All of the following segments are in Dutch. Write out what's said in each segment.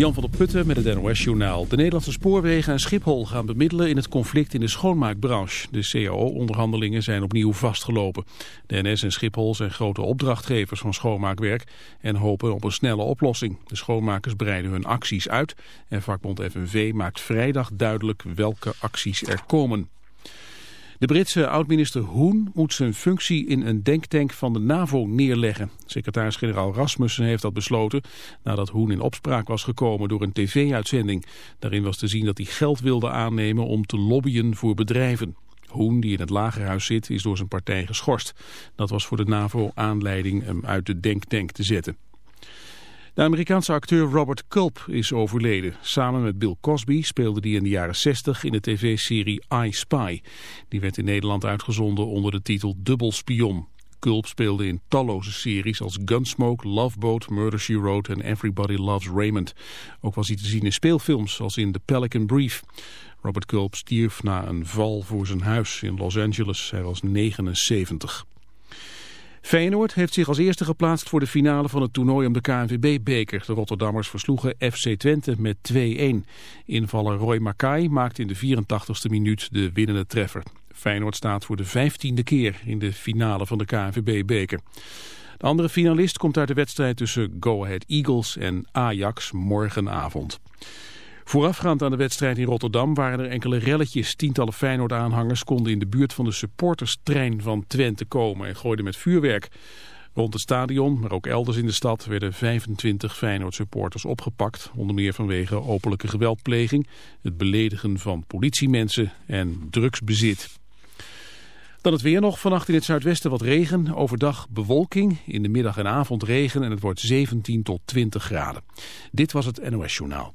Jan van der Putten met het NOS-journaal. De Nederlandse spoorwegen en Schiphol gaan bemiddelen in het conflict in de schoonmaakbranche. De CAO-onderhandelingen zijn opnieuw vastgelopen. De NS en Schiphol zijn grote opdrachtgevers van schoonmaakwerk en hopen op een snelle oplossing. De schoonmakers breiden hun acties uit en vakbond FNV maakt vrijdag duidelijk welke acties er komen. De Britse oud-minister Hoen moet zijn functie in een denktank van de NAVO neerleggen. Secretaris-generaal Rasmussen heeft dat besloten nadat Hoen in opspraak was gekomen door een tv-uitzending. Daarin was te zien dat hij geld wilde aannemen om te lobbyen voor bedrijven. Hoen, die in het lagerhuis zit, is door zijn partij geschorst. Dat was voor de NAVO aanleiding hem uit de denktank te zetten. De Amerikaanse acteur Robert Culp is overleden. Samen met Bill Cosby speelde hij in de jaren 60 in de tv-serie I Spy. Die werd in Nederland uitgezonden onder de titel Dubbelspion. Culp speelde in talloze series als Gunsmoke, Love Boat, Murder, She Wrote en Everybody Loves Raymond. Ook was hij te zien in speelfilms als in The Pelican Brief. Robert Culp stierf na een val voor zijn huis in Los Angeles. Hij was 79. Feyenoord heeft zich als eerste geplaatst voor de finale van het toernooi om de KNVB-beker. De Rotterdammers versloegen FC Twente met 2-1. Invaller Roy Makai maakte in de 84ste minuut de winnende treffer. Feyenoord staat voor de vijftiende keer in de finale van de KNVB-beker. De andere finalist komt uit de wedstrijd tussen Go Ahead Eagles en Ajax morgenavond. Voorafgaand aan de wedstrijd in Rotterdam waren er enkele relletjes. Tientallen Feyenoord-aanhangers konden in de buurt van de supporterstrein van Twente komen en gooiden met vuurwerk. Rond het stadion, maar ook elders in de stad, werden 25 Feyenoord-supporters opgepakt. Onder meer vanwege openlijke geweldpleging, het beledigen van politiemensen en drugsbezit. Dan het weer nog. Vannacht in het zuidwesten wat regen. Overdag bewolking. In de middag en avond regen. En het wordt 17 tot 20 graden. Dit was het NOS Journaal.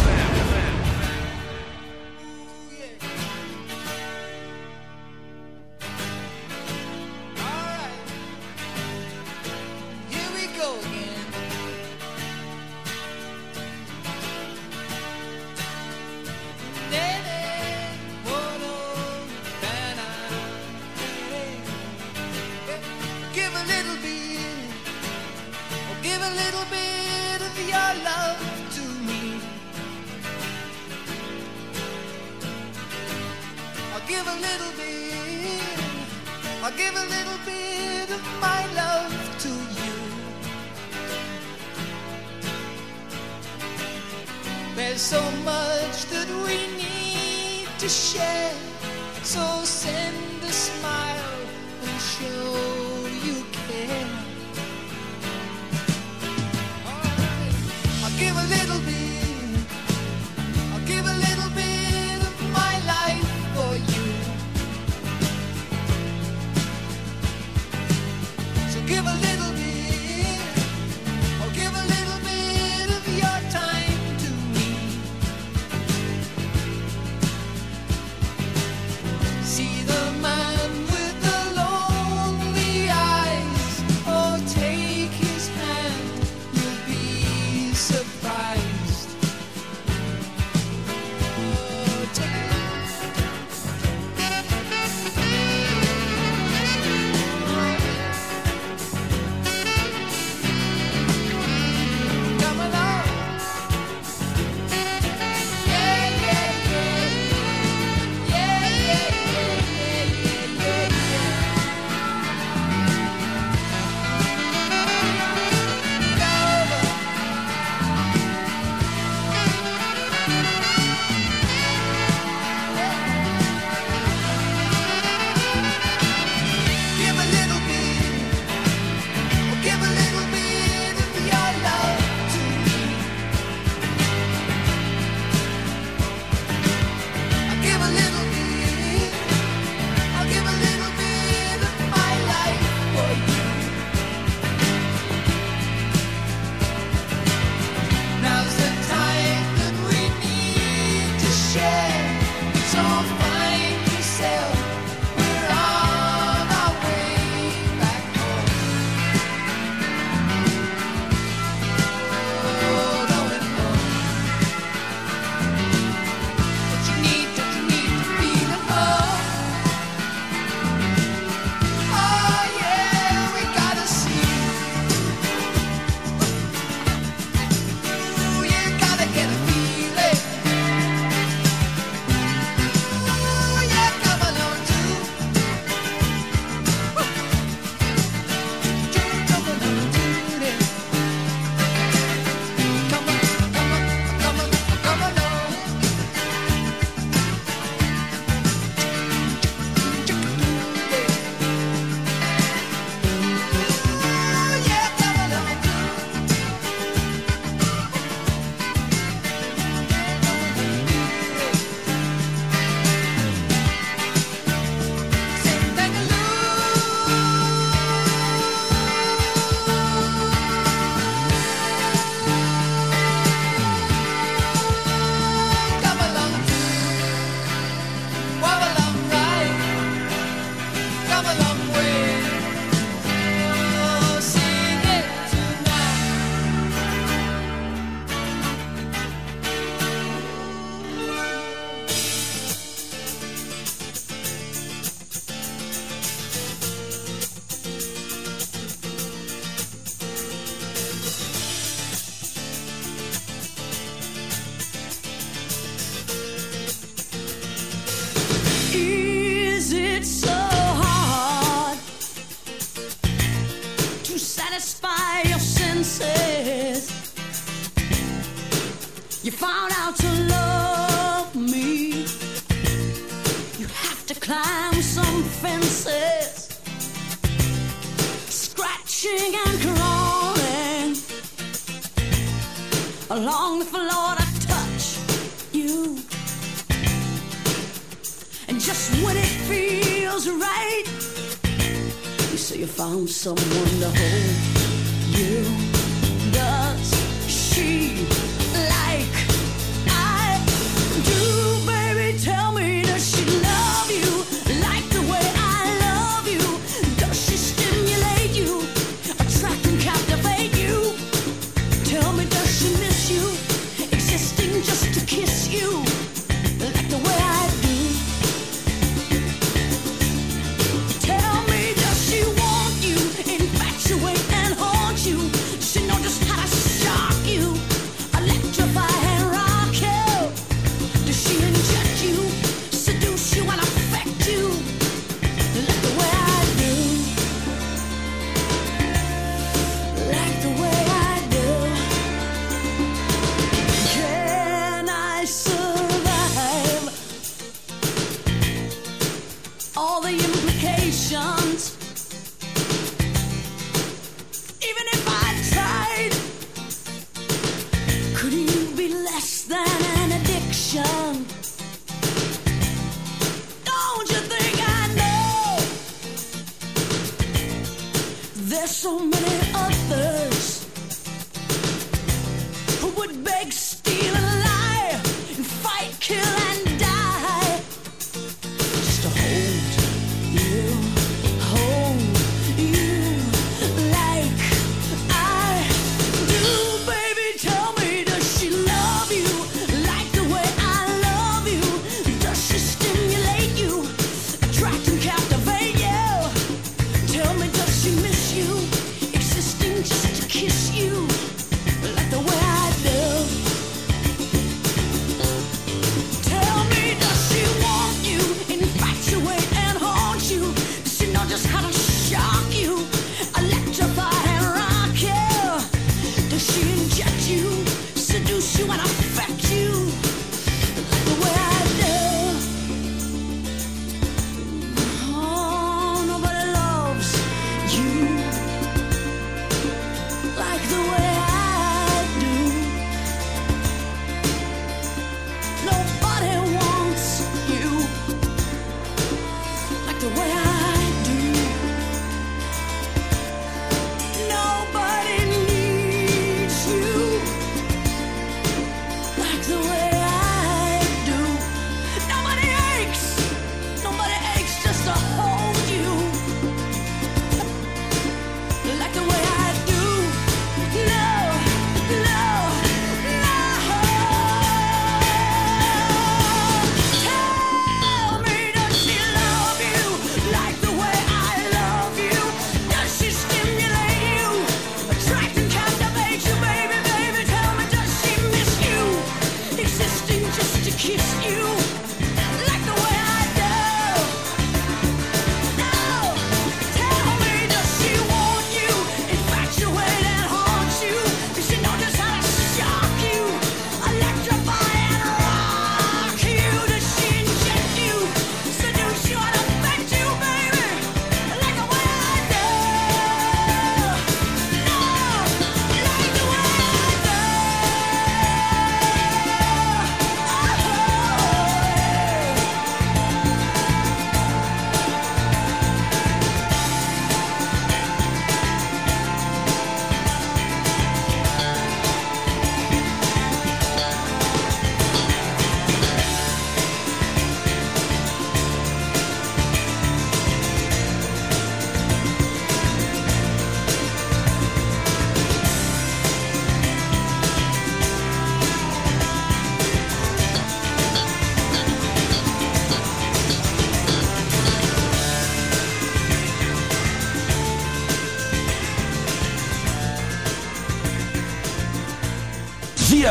some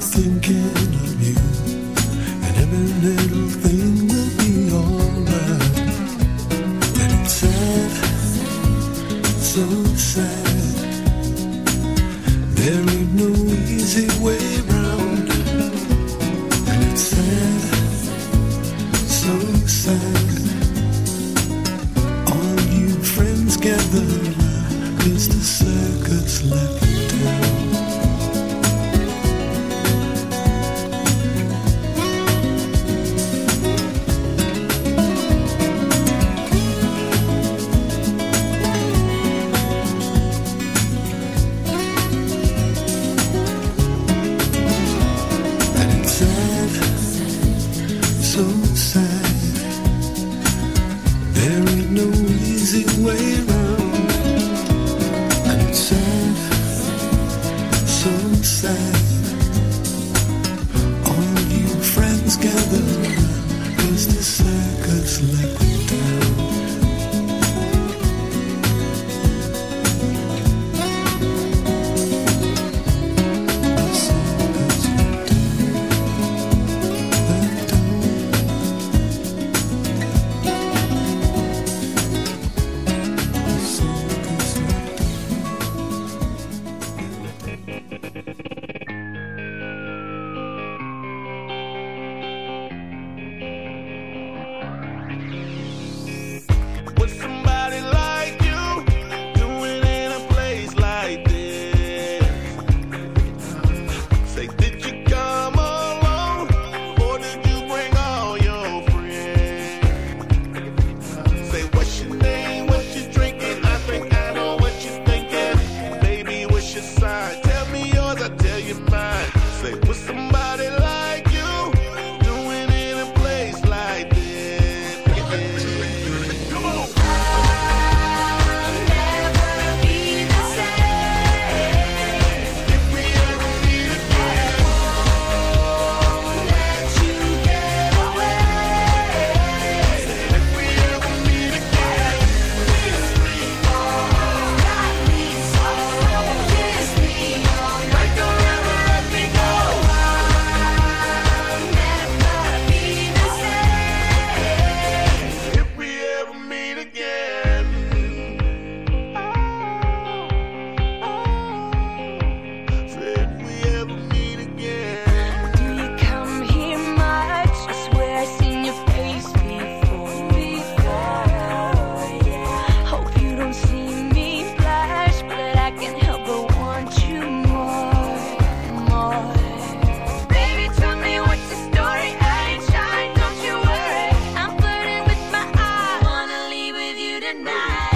thinking of you and every little thing. Bye.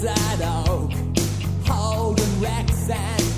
that oak, holding wrecks and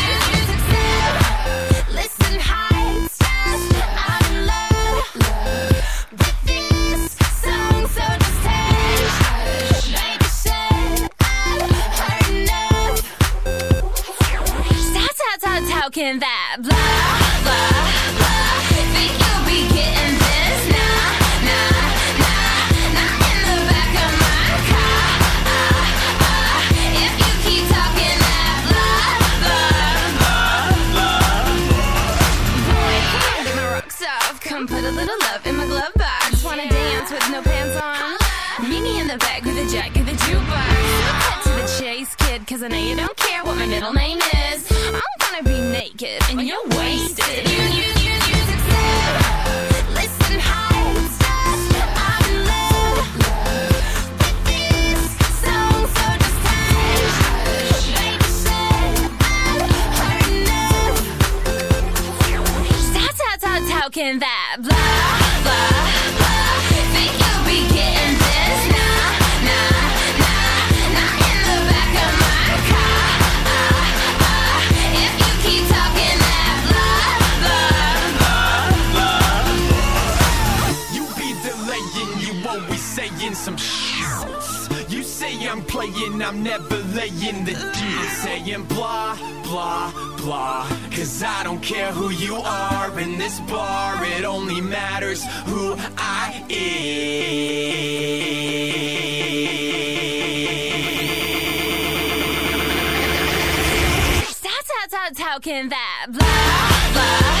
the back with the jack of the jukebox. Cut to the chase, kid, cause I know you don't care what my middle name is. I'm gonna be naked and you're wasted. You, you, you, you, can that blah? playing, I'm never laying the D. I'm saying blah, blah, blah. Cause I don't care who you are in this bar, it only matters who I am. That's how, that's how, how that blah, blah.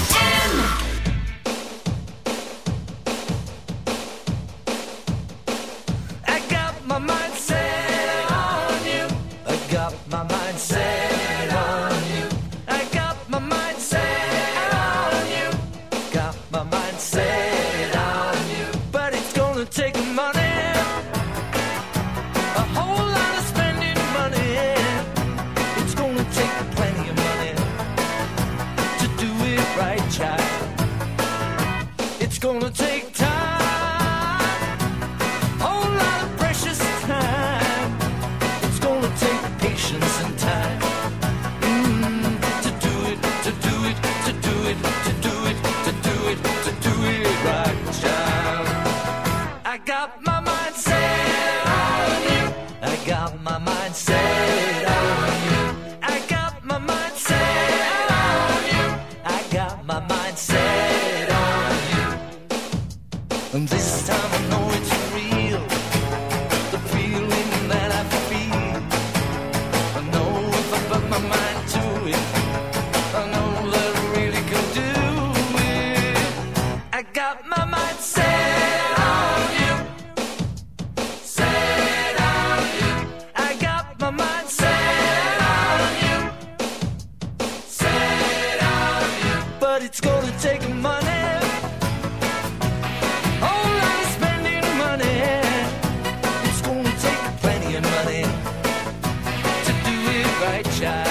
Yeah.